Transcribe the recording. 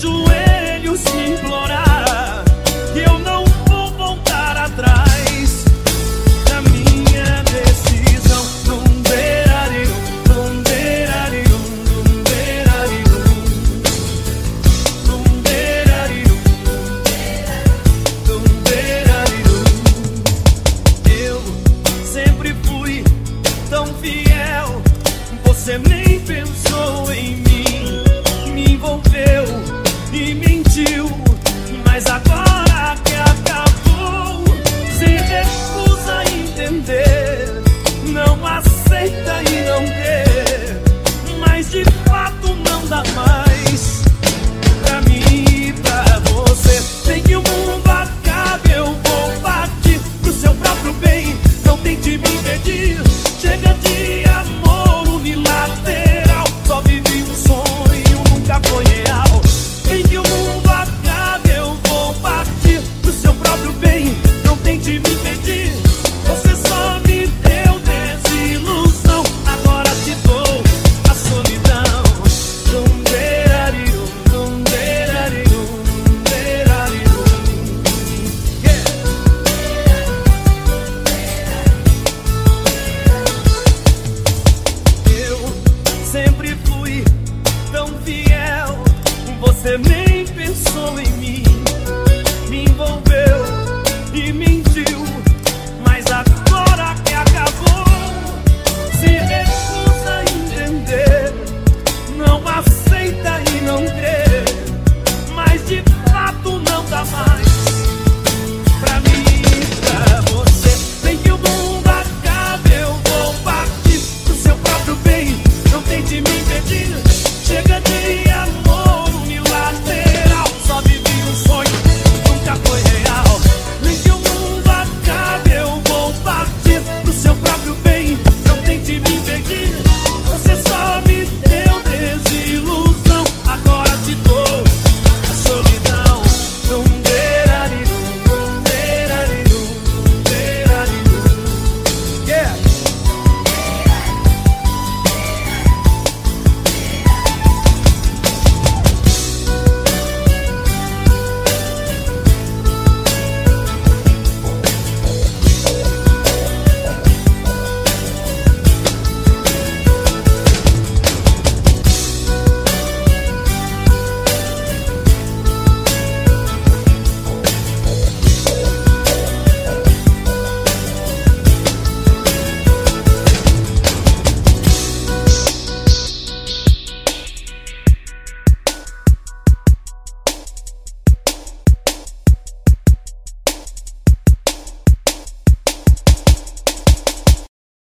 joelhos implorar que eu não vou voltar atrás da minha decisão. Dunderarium, dum berarium, dum berarium. Eu sempre fui tão fiel, você nem pensou. Você nem pensou em mim, me envolveu e mentiu.